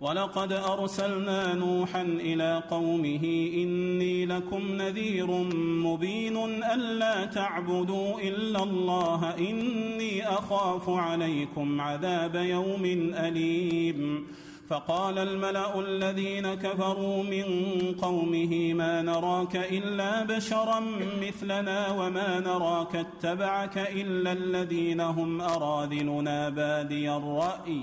ولقد أرسلنا نوحا إلى قومه إني لكم نذير مبين الا تعبدوا إلا الله إني أخاف عليكم عذاب يوم أليم. فقال الملأ الذين كفروا من قومه ما نراك إلا بشرا مثلنا وما نراك اتبعك إلا الذين هم أراذلنا بادي الرأي.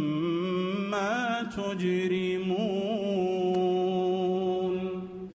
تجرمون